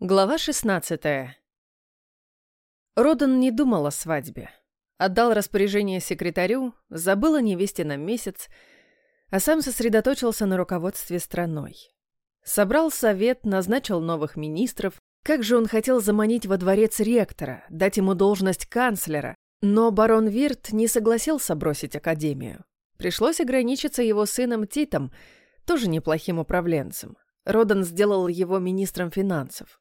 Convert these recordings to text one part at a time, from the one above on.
Глава 16. Родан не думал о свадьбе. Отдал распоряжение секретарю, забыл о невесте на месяц, а сам сосредоточился на руководстве страной. Собрал совет, назначил новых министров. Как же он хотел заманить во дворец ректора, дать ему должность канцлера, но барон Вирт не согласился бросить академию. Пришлось ограничиться его сыном Титом, тоже неплохим управленцем. Родан сделал его министром финансов.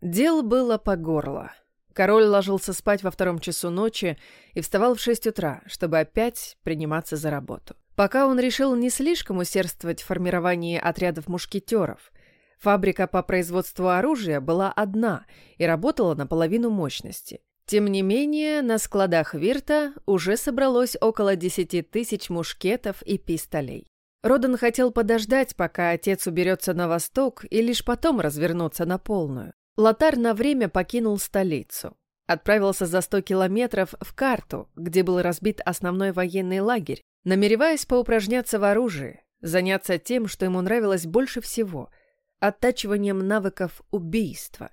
Дел было по горло. Король ложился спать во втором часу ночи и вставал в шесть утра, чтобы опять приниматься за работу. Пока он решил не слишком усердствовать в формировании отрядов мушкетеров. Фабрика по производству оружия была одна и работала на половину мощности. Тем не менее, на складах Вирта уже собралось около десяти тысяч мушкетов и пистолей. Родан хотел подождать, пока отец уберется на восток, и лишь потом развернуться на полную. Лотар на время покинул столицу. Отправился за сто километров в карту, где был разбит основной военный лагерь, намереваясь поупражняться в оружии, заняться тем, что ему нравилось больше всего — оттачиванием навыков убийства.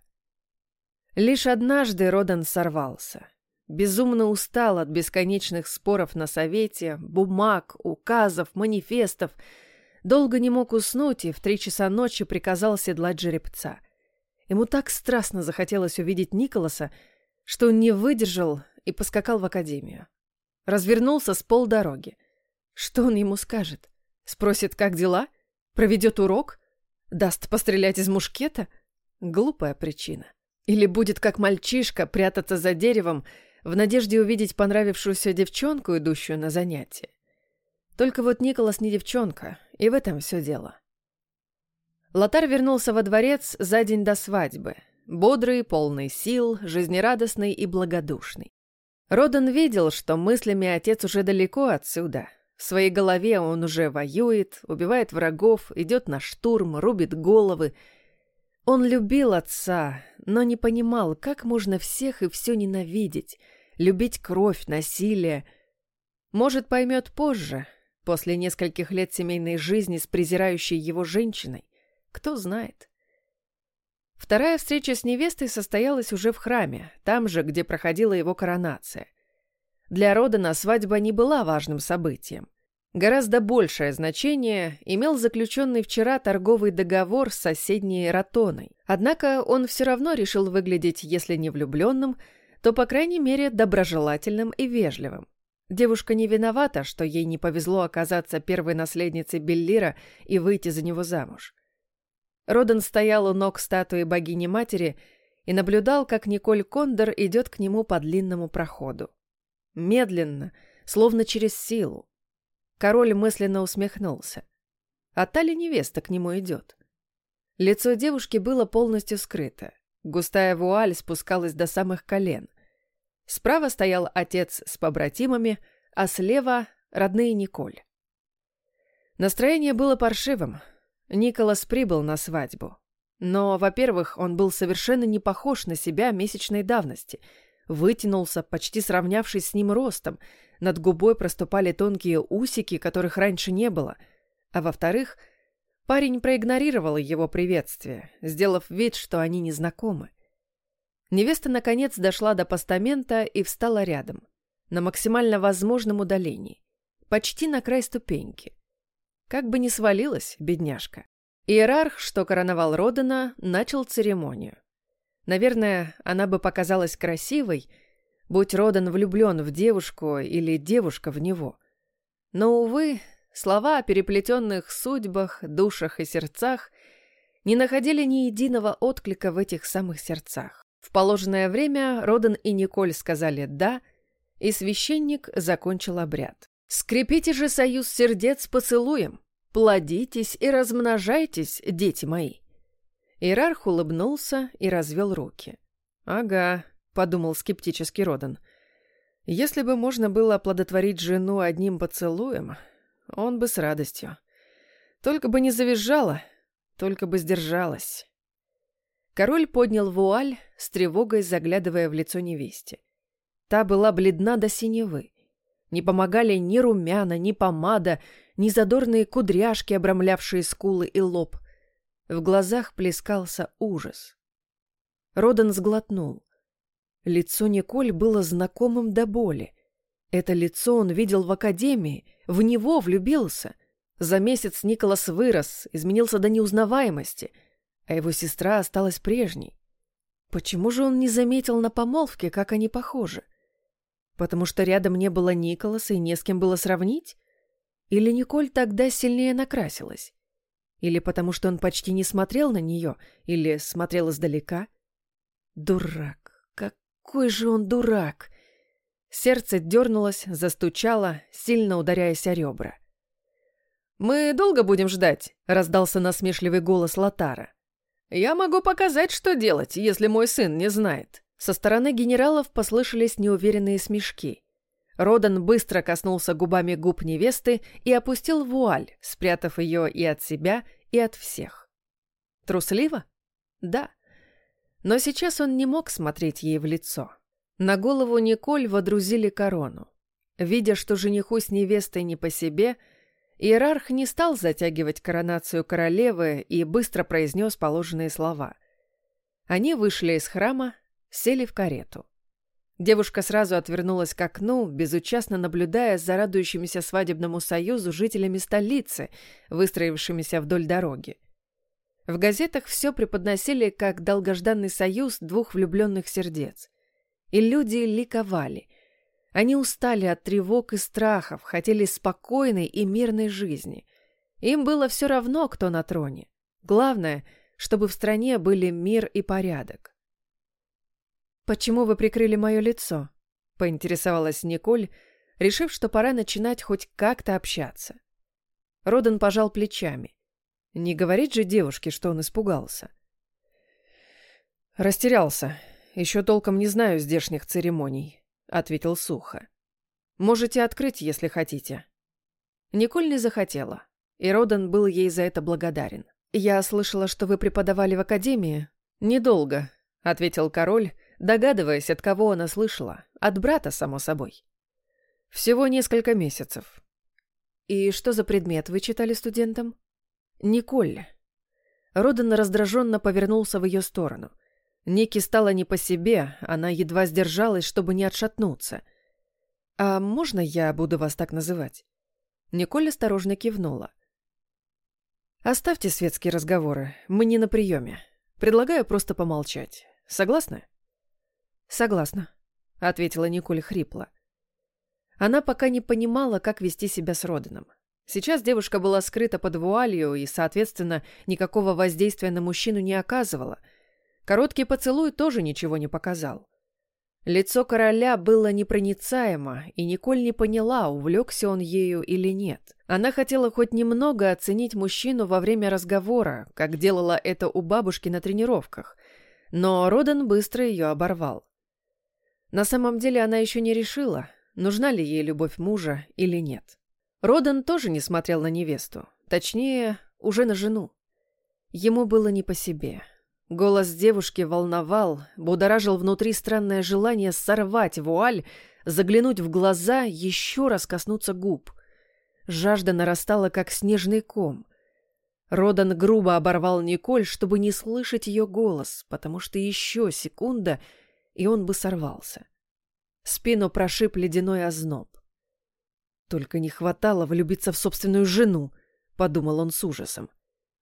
Лишь однажды Родан сорвался. Безумно устал от бесконечных споров на совете, бумаг, указов, манифестов. Долго не мог уснуть и в три часа ночи приказал седлать жеребца — Ему так страстно захотелось увидеть Николаса, что он не выдержал и поскакал в академию. Развернулся с полдороги. Что он ему скажет? Спросит, как дела? Проведет урок? Даст пострелять из мушкета? Глупая причина. Или будет как мальчишка прятаться за деревом в надежде увидеть понравившуюся девчонку, идущую на занятие. Только вот Николас не девчонка, и в этом все дело. Лотар вернулся во дворец за день до свадьбы. Бодрый, полный сил, жизнерадостный и благодушный. Родан видел, что мыслями отец уже далеко отсюда. В своей голове он уже воюет, убивает врагов, идет на штурм, рубит головы. Он любил отца, но не понимал, как можно всех и все ненавидеть, любить кровь, насилие. Может, поймет позже, после нескольких лет семейной жизни с презирающей его женщиной. Кто знает. Вторая встреча с невестой состоялась уже в храме, там же, где проходила его коронация. Для Родана свадьба не была важным событием. Гораздо большее значение имел заключенный вчера торговый договор с соседней Ратоной. Однако он все равно решил выглядеть, если не влюбленным, то, по крайней мере, доброжелательным и вежливым. Девушка не виновата, что ей не повезло оказаться первой наследницей Беллира и выйти за него замуж. Родан стоял у ног статуи богини-матери и наблюдал, как Николь Кондор идет к нему по длинному проходу. Медленно, словно через силу. Король мысленно усмехнулся. А та ли невеста к нему идет? Лицо девушки было полностью скрыто. Густая вуаль спускалась до самых колен. Справа стоял отец с побратимами, а слева — родные Николь. Настроение было паршивым — Николас прибыл на свадьбу. Но, во-первых, он был совершенно не похож на себя месячной давности. Вытянулся, почти сравнявшись с ним ростом. Над губой проступали тонкие усики, которых раньше не было. А во-вторых, парень проигнорировал его приветствие, сделав вид, что они не знакомы. Невеста, наконец, дошла до постамента и встала рядом, на максимально возможном удалении, почти на край ступеньки. Как бы ни свалилась, бедняжка. Иерарх, что короновал Родена, начал церемонию. Наверное, она бы показалась красивой, будь Родан влюблен в девушку или девушка в него. Но, увы, слова о переплетенных судьбах, душах и сердцах не находили ни единого отклика в этих самых сердцах. В положенное время Родан и Николь сказали «да», и священник закончил обряд. Скрепите же союз сердец поцелуем. Плодитесь и размножайтесь, дети мои. Иерарх улыбнулся и развел руки. «Ага», — подумал скептически Родан. «Если бы можно было оплодотворить жену одним поцелуем, он бы с радостью. Только бы не завизжала, только бы сдержалась». Король поднял вуаль, с тревогой заглядывая в лицо невесте. Та была бледна до синевы. Не помогали ни румяна, ни помада, ни задорные кудряшки, обрамлявшие скулы и лоб. В глазах плескался ужас. Родан сглотнул. Лицо Николь было знакомым до боли. Это лицо он видел в академии, в него влюбился. За месяц Николас вырос, изменился до неузнаваемости, а его сестра осталась прежней. Почему же он не заметил на помолвке, как они похожи? Потому что рядом не было Николаса и не с кем было сравнить? Или Николь тогда сильнее накрасилась? Или потому что он почти не смотрел на нее, или смотрел издалека? Дурак, какой же он дурак! Сердце дернулось, застучало, сильно ударяясь о ребра. «Мы долго будем ждать?» — раздался насмешливый голос Латара. «Я могу показать, что делать, если мой сын не знает». Со стороны генералов послышались неуверенные смешки. Родан быстро коснулся губами губ невесты и опустил вуаль, спрятав ее и от себя, и от всех. Трусливо? Да. Но сейчас он не мог смотреть ей в лицо. На голову Николь водрузили корону. Видя, что жениху с невестой не по себе, иерарх не стал затягивать коронацию королевы и быстро произнес положенные слова. Они вышли из храма, сели в карету. Девушка сразу отвернулась к окну, безучастно наблюдая за радующимися свадебному союзу жителями столицы, выстроившимися вдоль дороги. В газетах все преподносили как долгожданный союз двух влюбленных сердец. И люди ликовали. Они устали от тревог и страхов, хотели спокойной и мирной жизни. Им было все равно, кто на троне. Главное, чтобы в стране были мир и порядок. «Почему вы прикрыли мое лицо?» — поинтересовалась Николь, решив, что пора начинать хоть как-то общаться. Родан пожал плечами. Не говорит же девушке, что он испугался. «Растерялся. Еще толком не знаю здешних церемоний», — ответил сухо. «Можете открыть, если хотите». Николь не захотела, и Родан был ей за это благодарен. «Я слышала, что вы преподавали в академии?» «Недолго», — ответил король, догадываясь, от кого она слышала. От брата, само собой. «Всего несколько месяцев». «И что за предмет вы читали студентам?» «Николь». Родан раздраженно повернулся в ее сторону — Ники стало не по себе, она едва сдержалась, чтобы не отшатнуться. «А можно я буду вас так называть?» Николь осторожно кивнула. «Оставьте светские разговоры, мы не на приеме. Предлагаю просто помолчать. Согласны?» «Согласна», — ответила Николь хрипло. Она пока не понимала, как вести себя с Роданом. Сейчас девушка была скрыта под вуалью и, соответственно, никакого воздействия на мужчину не оказывала — Короткий поцелуй тоже ничего не показал. Лицо короля было непроницаемо, и Николь не поняла, увлекся он ею или нет. Она хотела хоть немного оценить мужчину во время разговора, как делала это у бабушки на тренировках, но Родан быстро ее оборвал. На самом деле она еще не решила, нужна ли ей любовь мужа или нет. Родан тоже не смотрел на невесту, точнее, уже на жену. Ему было не по себе — Голос девушки волновал, будоражил внутри странное желание сорвать вуаль, заглянуть в глаза, еще раз коснуться губ. Жажда нарастала, как снежный ком. Родан грубо оборвал Николь, чтобы не слышать ее голос, потому что еще секунда, и он бы сорвался. Спину прошиб ледяной озноб. «Только не хватало влюбиться в собственную жену», — подумал он с ужасом.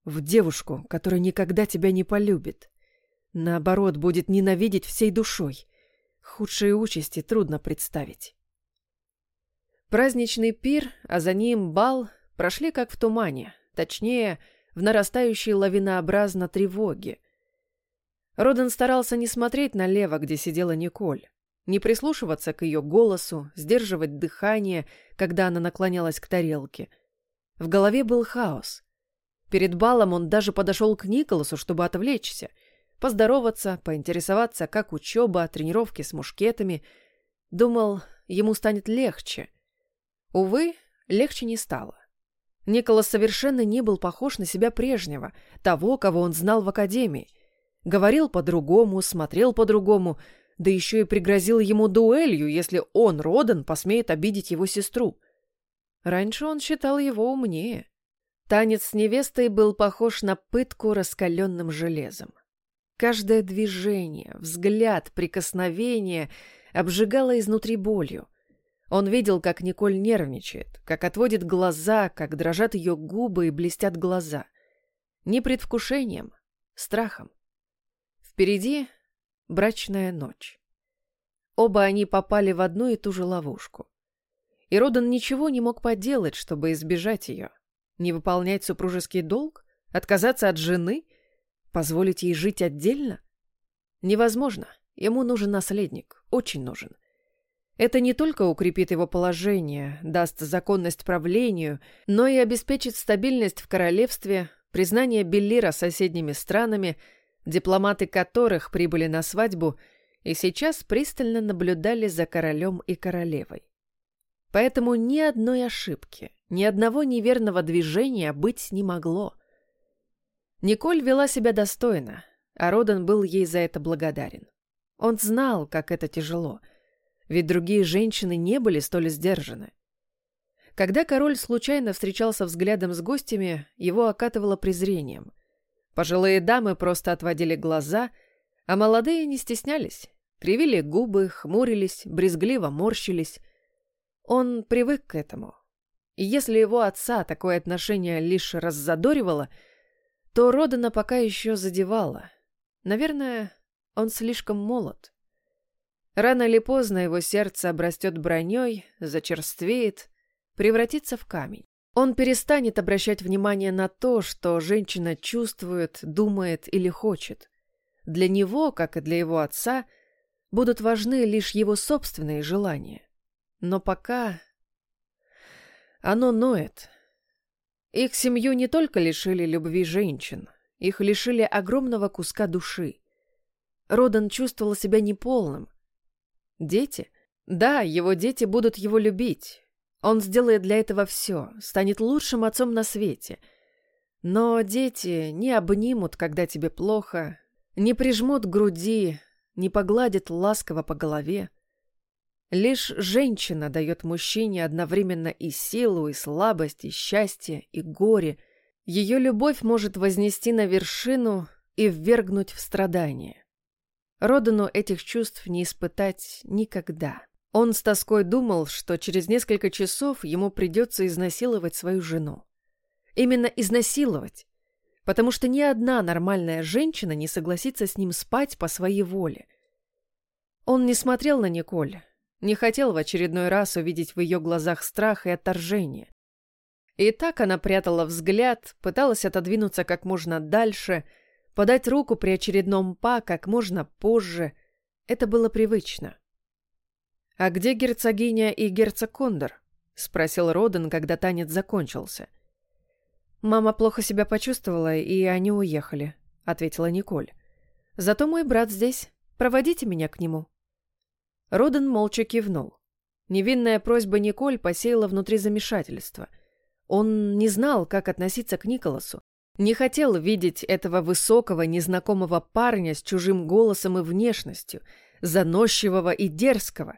В девушку, которая никогда тебя не полюбит. Наоборот, будет ненавидеть всей душой. Худшие участи трудно представить. Праздничный пир, а за ним бал, прошли как в тумане, точнее, в нарастающей лавинообразно тревоге. Роден старался не смотреть налево, где сидела Николь, не прислушиваться к ее голосу, сдерживать дыхание, когда она наклонялась к тарелке. В голове был хаос. Перед балом он даже подошел к Николасу, чтобы отвлечься, поздороваться, поинтересоваться, как учеба, тренировки с мушкетами. Думал, ему станет легче. Увы, легче не стало. Николас совершенно не был похож на себя прежнего, того, кого он знал в академии. Говорил по-другому, смотрел по-другому, да еще и пригрозил ему дуэлью, если он, Родан, посмеет обидеть его сестру. Раньше он считал его умнее. Танец с невестой был похож на пытку раскаленным железом. Каждое движение, взгляд, прикосновение обжигало изнутри болью. Он видел, как Николь нервничает, как отводит глаза, как дрожат ее губы и блестят глаза. Не предвкушением, страхом. Впереди брачная ночь. Оба они попали в одну и ту же ловушку. И Родан ничего не мог поделать, чтобы избежать ее. Не выполнять супружеский долг? Отказаться от жены? Позволить ей жить отдельно? Невозможно. Ему нужен наследник. Очень нужен. Это не только укрепит его положение, даст законность правлению, но и обеспечит стабильность в королевстве, признание Беллира соседними странами, дипломаты которых прибыли на свадьбу и сейчас пристально наблюдали за королем и королевой. Поэтому ни одной ошибки, ни одного неверного движения быть не могло. Николь вела себя достойно, а Родан был ей за это благодарен. Он знал, как это тяжело — ведь другие женщины не были столь сдержаны. Когда король случайно встречался взглядом с гостями, его окатывало презрением. Пожилые дамы просто отводили глаза, а молодые не стеснялись, кривили губы, хмурились, брезгливо морщились. Он привык к этому. И если его отца такое отношение лишь раззадоривало, то Родана пока еще задевало. Наверное, он слишком молод. Рано или поздно его сердце обрастет броней, зачерствеет, превратится в камень. Он перестанет обращать внимание на то, что женщина чувствует, думает или хочет. Для него, как и для его отца, будут важны лишь его собственные желания. Но пока оно ноет. Их семью не только лишили любви женщин, их лишили огромного куска души. Родан чувствовал себя неполным, Дети? Да, его дети будут его любить. Он сделает для этого все, станет лучшим отцом на свете. Но дети не обнимут, когда тебе плохо, не прижмут груди, не погладят ласково по голове. Лишь женщина дает мужчине одновременно и силу, и слабость, и счастье, и горе. Ее любовь может вознести на вершину и ввергнуть в страдания. Родану этих чувств не испытать никогда. Он с тоской думал, что через несколько часов ему придется изнасиловать свою жену. Именно изнасиловать, потому что ни одна нормальная женщина не согласится с ним спать по своей воле. Он не смотрел на Николь, не хотел в очередной раз увидеть в ее глазах страх и отторжение. И так она прятала взгляд, пыталась отодвинуться как можно дальше — Подать руку при очередном па как можно позже — это было привычно. «А где герцогиня и герцог Кондор?» — спросил Роден, когда танец закончился. «Мама плохо себя почувствовала, и они уехали», — ответила Николь. «Зато мой брат здесь. Проводите меня к нему». Роден молча кивнул. Невинная просьба Николь посеяла внутри замешательства. Он не знал, как относиться к Николасу. Не хотел видеть этого высокого, незнакомого парня с чужим голосом и внешностью, заносчивого и дерзкого,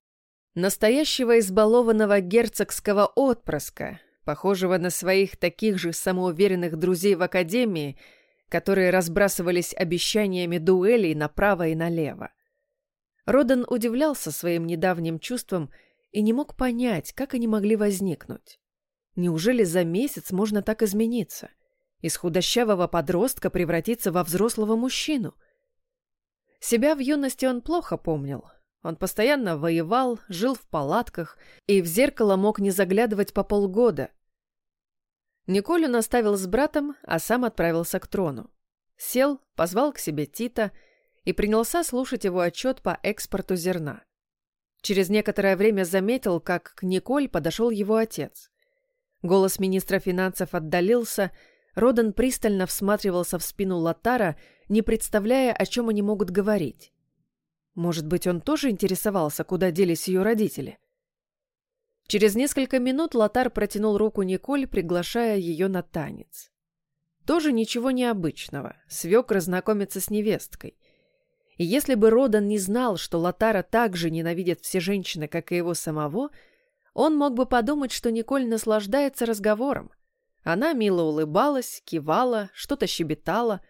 настоящего избалованного герцогского отпрыска, похожего на своих таких же самоуверенных друзей в академии, которые разбрасывались обещаниями дуэлей направо и налево. Родан удивлялся своим недавним чувствам и не мог понять, как они могли возникнуть. Неужели за месяц можно так измениться? из худощавого подростка превратиться во взрослого мужчину. Себя в юности он плохо помнил. Он постоянно воевал, жил в палатках и в зеркало мог не заглядывать по полгода. Николю наставил с братом, а сам отправился к трону. Сел, позвал к себе Тита и принялся слушать его отчет по экспорту зерна. Через некоторое время заметил, как к Николь подошел его отец. Голос министра финансов отдалился, Родан пристально всматривался в спину Латара, не представляя, о чем они могут говорить. Может быть, он тоже интересовался, куда делись ее родители? Через несколько минут Латар протянул руку Николь, приглашая ее на танец. Тоже ничего необычного. Свек знакомится с невесткой. И если бы Родан не знал, что Латара так же ненавидят все женщины, как и его самого, он мог бы подумать, что Николь наслаждается разговором. Она мило улыбалась, кивала, что-то щебетала.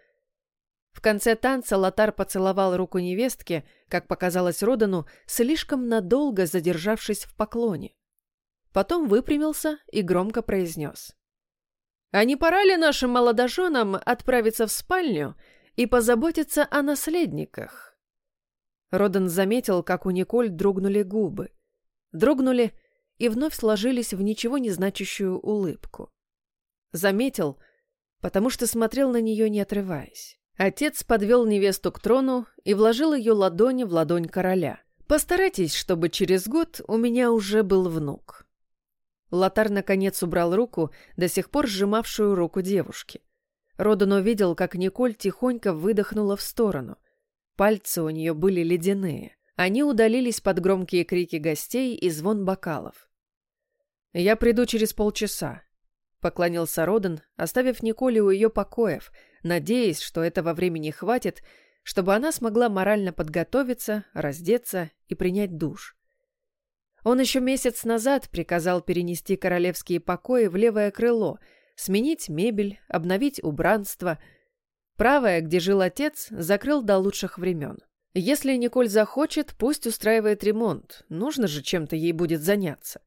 В конце танца Лотар поцеловал руку невестки, как показалось Родану, слишком надолго задержавшись в поклоне. Потом выпрямился и громко произнес. «А не пора ли нашим молодоженам отправиться в спальню и позаботиться о наследниках?» Родан заметил, как у Николь дрогнули губы. Дрогнули и вновь сложились в ничего не значащую улыбку. Заметил, потому что смотрел на нее, не отрываясь. Отец подвел невесту к трону и вложил ее ладони в ладонь короля. «Постарайтесь, чтобы через год у меня уже был внук». Лотар наконец убрал руку, до сих пор сжимавшую руку девушки. Родан увидел, как Николь тихонько выдохнула в сторону. Пальцы у нее были ледяные. Они удалились под громкие крики гостей и звон бокалов. «Я приду через полчаса», — поклонился Родан, оставив Николе у ее покоев, надеясь, что этого времени хватит, чтобы она смогла морально подготовиться, раздеться и принять душ. Он еще месяц назад приказал перенести королевские покои в левое крыло, сменить мебель, обновить убранство. Правое, где жил отец, закрыл до лучших времен. Если Николь захочет, пусть устраивает ремонт, нужно же чем-то ей будет заняться.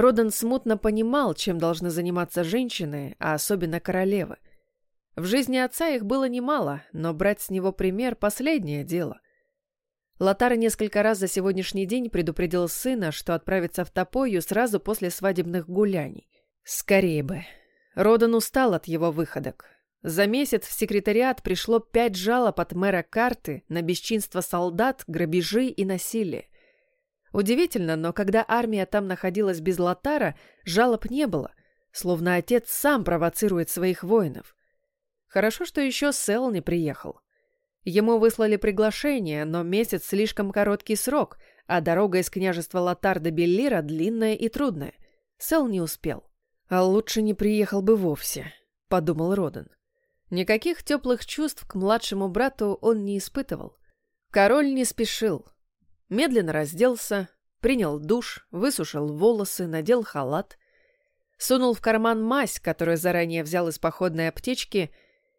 Родан смутно понимал, чем должны заниматься женщины, а особенно королевы. В жизни отца их было немало, но брать с него пример – последнее дело. Лотар несколько раз за сегодняшний день предупредил сына, что отправится в Топою сразу после свадебных гуляний. Скорее бы. Родан устал от его выходок. За месяц в секретариат пришло пять жалоб от мэра карты на бесчинство солдат, грабежи и насилие. Удивительно, но когда армия там находилась без Латара, жалоб не было, словно отец сам провоцирует своих воинов. Хорошо, что еще Сел не приехал. Ему выслали приглашение, но месяц слишком короткий срок, а дорога из княжества Латар до Беллира длинная и трудная. Сел не успел. «А лучше не приехал бы вовсе», — подумал Родан. Никаких теплых чувств к младшему брату он не испытывал. Король не спешил, Медленно разделся, принял душ, высушил волосы, надел халат, сунул в карман мазь, которую заранее взял из походной аптечки,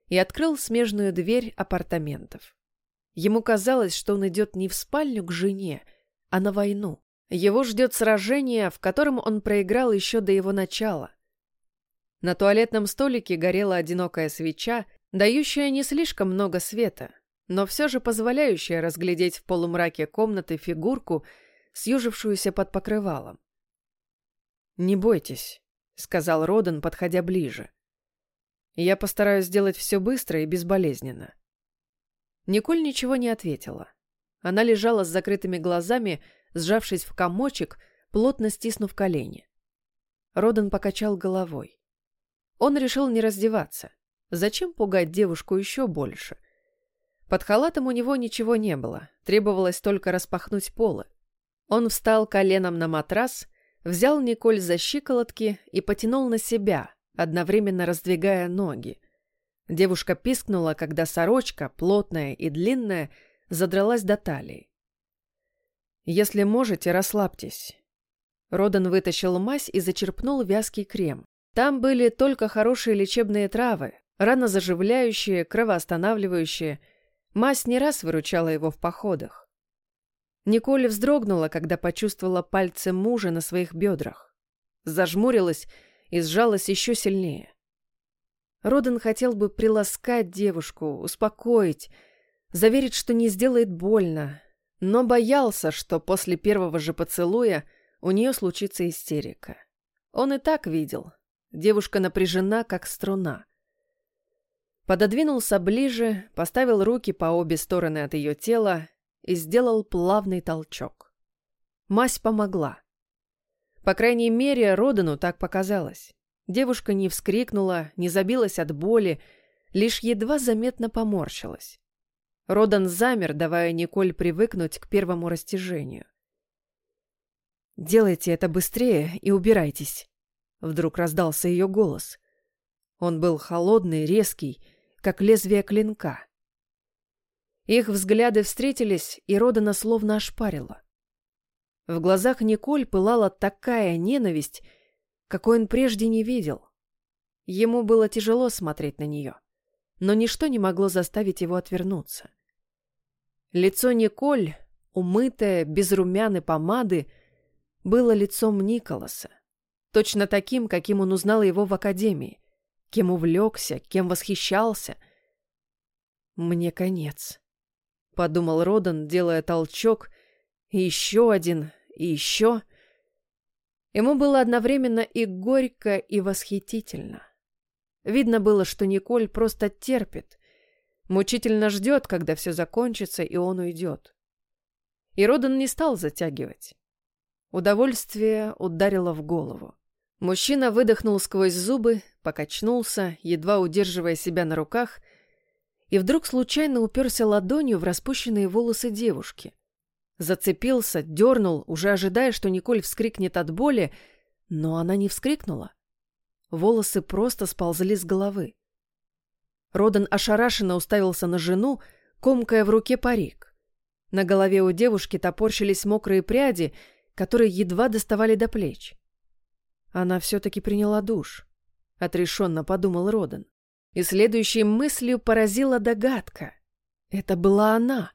и открыл смежную дверь апартаментов. Ему казалось, что он идет не в спальню к жене, а на войну. Его ждет сражение, в котором он проиграл еще до его начала. На туалетном столике горела одинокая свеча, дающая не слишком много света, но все же позволяющая разглядеть в полумраке комнаты фигурку, съежившуюся под покрывалом. «Не бойтесь», — сказал Родан, подходя ближе. «Я постараюсь сделать все быстро и безболезненно». Николь ничего не ответила. Она лежала с закрытыми глазами, сжавшись в комочек, плотно стиснув колени. Родан покачал головой. Он решил не раздеваться. Зачем пугать девушку еще больше — под халатом у него ничего не было, требовалось только распахнуть полы. Он встал коленом на матрас, взял Николь за щиколотки и потянул на себя, одновременно раздвигая ноги. Девушка пискнула, когда сорочка, плотная и длинная, задралась до талии. «Если можете, расслабьтесь». Родан вытащил мазь и зачерпнул вязкий крем. Там были только хорошие лечебные травы, ранозаживляющие, кровоостанавливающие – Мась не раз выручала его в походах. Николь вздрогнула, когда почувствовала пальцы мужа на своих бедрах. Зажмурилась и сжалась еще сильнее. Роден хотел бы приласкать девушку, успокоить, заверить, что не сделает больно, но боялся, что после первого же поцелуя у нее случится истерика. Он и так видел. Девушка напряжена, как струна. Пододвинулся ближе, поставил руки по обе стороны от ее тела и сделал плавный толчок. Мась помогла. По крайней мере, Родану так показалось. Девушка не вскрикнула, не забилась от боли, лишь едва заметно поморщилась. Родан замер, давая Николь привыкнуть к первому растяжению. «Делайте это быстрее и убирайтесь», — вдруг раздался ее голос. Он был холодный, резкий, как лезвие клинка. Их взгляды встретились, и Родана словно ошпарила. В глазах Николь пылала такая ненависть, какой он прежде не видел. Ему было тяжело смотреть на нее. но ничто не могло заставить его отвернуться. Лицо Николь, умытое, без румян и помады, было лицом Николаса, точно таким, каким он узнал его в академии, кем увлекся, кем восхищался. «Мне конец», — подумал Родан, делая толчок, еще один, и еще. Ему было одновременно и горько, и восхитительно. Видно было, что Николь просто терпит, мучительно ждет, когда все закончится, и он уйдет. И Родан не стал затягивать. Удовольствие ударило в голову. Мужчина выдохнул сквозь зубы, покачнулся, едва удерживая себя на руках, и вдруг случайно уперся ладонью в распущенные волосы девушки. Зацепился, дернул, уже ожидая, что Николь вскрикнет от боли, но она не вскрикнула. Волосы просто сползли с головы. Родан ошарашенно уставился на жену, комкая в руке парик. На голове у девушки топорщились мокрые пряди, которые едва доставали до плеч. Она все-таки приняла душ, — отрешенно подумал Родан. И следующей мыслью поразила догадка. Это была она.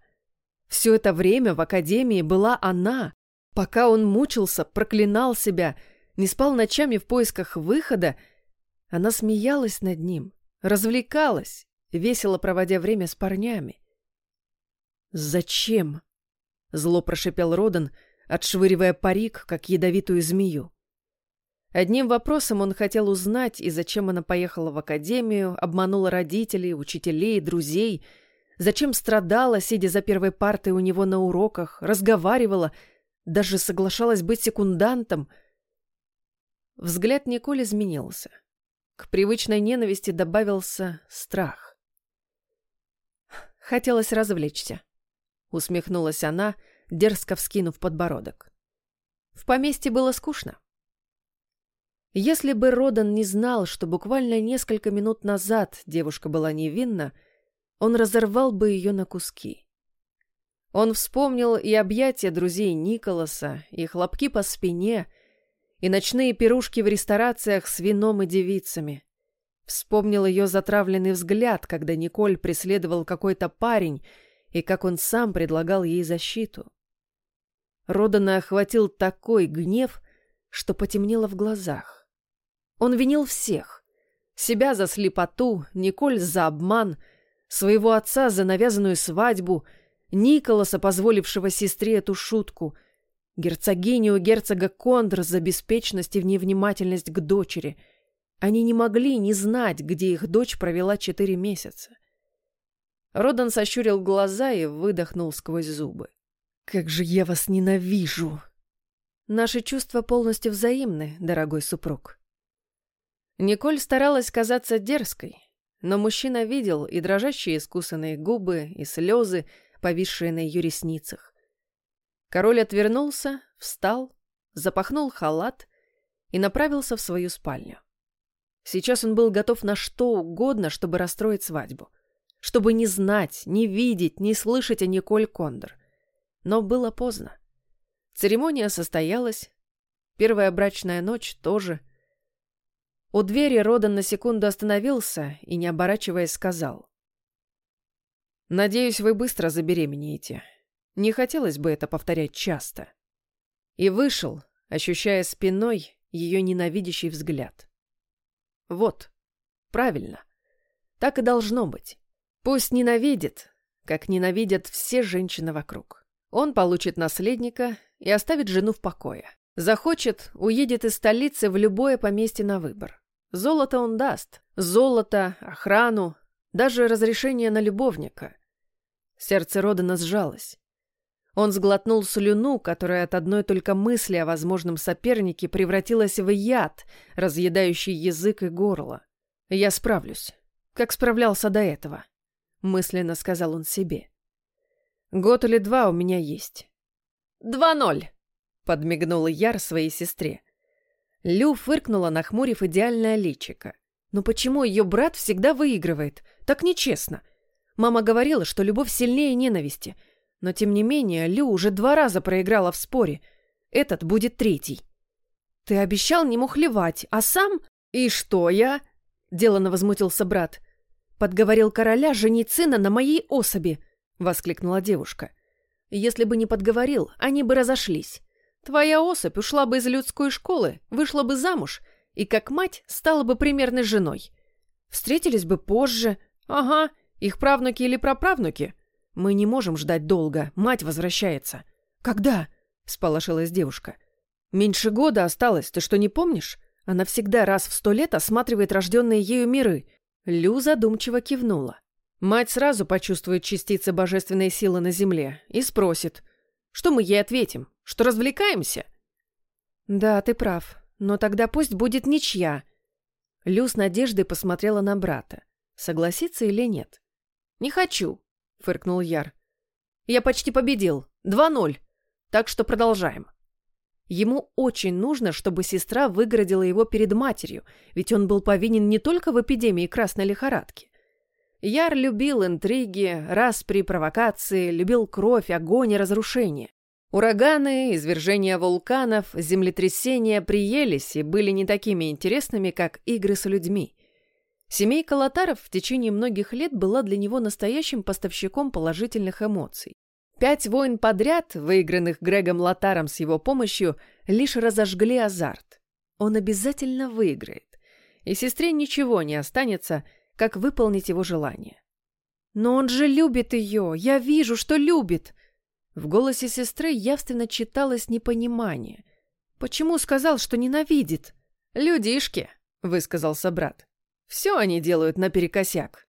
Все это время в академии была она. Пока он мучился, проклинал себя — не спал ночами в поисках выхода, она смеялась над ним, развлекалась, весело проводя время с парнями. «Зачем?» — зло прошипел Родан, отшвыривая парик, как ядовитую змею. Одним вопросом он хотел узнать, и зачем она поехала в академию, обманула родителей, учителей, друзей, зачем страдала, сидя за первой партой у него на уроках, разговаривала, даже соглашалась быть секундантом — Взгляд Николь изменился. К привычной ненависти добавился страх. Хотелось развлечься. Усмехнулась она, дерзко вскинув подбородок. В поместье было скучно. Если бы Родан не знал, что буквально несколько минут назад девушка была невинна, он разорвал бы ее на куски. Он вспомнил и объятия друзей Николаса, и хлопки по спине, и ночные пирушки в ресторациях с вином и девицами. Вспомнил ее затравленный взгляд, когда Николь преследовал какой-то парень, и как он сам предлагал ей защиту. Родана охватил такой гнев, что потемнело в глазах. Он винил всех. Себя за слепоту, Николь за обман, своего отца за навязанную свадьбу, Николаса, позволившего сестре эту шутку — Герцогиню герцога Кондр за беспечность и невнимательность к дочери. Они не могли не знать, где их дочь провела четыре месяца. Родан сощурил глаза и выдохнул сквозь зубы. «Как же я вас ненавижу!» «Наши чувства полностью взаимны, дорогой супруг». Николь старалась казаться дерзкой, но мужчина видел и дрожащие искусанные губы, и слезы, повисшие на ее ресницах. Король отвернулся, встал, запахнул халат и направился в свою спальню. Сейчас он был готов на что угодно, чтобы расстроить свадьбу. Чтобы не знать, не видеть, не слышать о Николь Кондор. Но было поздно. Церемония состоялась. Первая брачная ночь тоже. У двери Родан на секунду остановился и, не оборачиваясь, сказал. «Надеюсь, вы быстро забеременеете. Не хотелось бы это повторять часто. И вышел, ощущая спиной ее ненавидящий взгляд. Вот, правильно. Так и должно быть. Пусть ненавидит, как ненавидят все женщины вокруг. Он получит наследника и оставит жену в покое. Захочет, уедет из столицы в любое поместье на выбор. Золото он даст. Золото, охрану, даже разрешение на любовника. Сердце Родана сжалось. Он сглотнул слюну, которая от одной только мысли о возможном сопернике превратилась в яд, разъедающий язык и горло. «Я справлюсь, как справлялся до этого», — мысленно сказал он себе. «Год или два у меня есть». «Два ноль», — подмигнула Яр своей сестре. Лю фыркнула, нахмурив идеальное личико. «Но почему ее брат всегда выигрывает? Так нечестно. Мама говорила, что любовь сильнее ненависти — но, тем не менее, Лю уже два раза проиграла в споре. Этот будет третий. «Ты обещал не мухлевать, а сам...» «И что я?» — деланно возмутился брат. подговорил короля женить сына на моей особи!» — воскликнула девушка. «Если бы не подговорил, они бы разошлись. Твоя особь ушла бы из людской школы, вышла бы замуж и, как мать, стала бы примерной женой. Встретились бы позже. Ага, их правнуки или праправнуки. Мы не можем ждать долго, мать возвращается». «Когда?» — сполошилась девушка. «Меньше года осталось, ты что, не помнишь? Она всегда раз в сто лет осматривает рожденные ею миры». Лю задумчиво кивнула. Мать сразу почувствует частицы божественной силы на земле и спросит, что мы ей ответим, что развлекаемся? Да, ты прав, но тогда пусть будет ничья. Лю с надеждой посмотрела на брата. Согласится или нет? Не хочу, фыркнул Яр. Я почти победил. Два ноль. Так что продолжаем. Ему очень нужно, чтобы сестра выгородила его перед матерью, ведь он был повинен не только в эпидемии красной лихорадки. Яр любил интриги, распри, провокации, любил кровь, огонь и разрушение. Ураганы, извержения вулканов, землетрясения приелись и были не такими интересными, как игры с людьми. Семейка Лотаров в течение многих лет была для него настоящим поставщиком положительных эмоций. Пять войн подряд, выигранных Грегом Лотаром с его помощью, лишь разожгли азарт. Он обязательно выиграет. И сестре ничего не останется, как выполнить его желание. «Но он же любит ее! Я вижу, что любит!» В голосе сестры явственно читалось непонимание. «Почему сказал, что ненавидит?» «Людишки», — высказался брат. «Все они делают наперекосяк.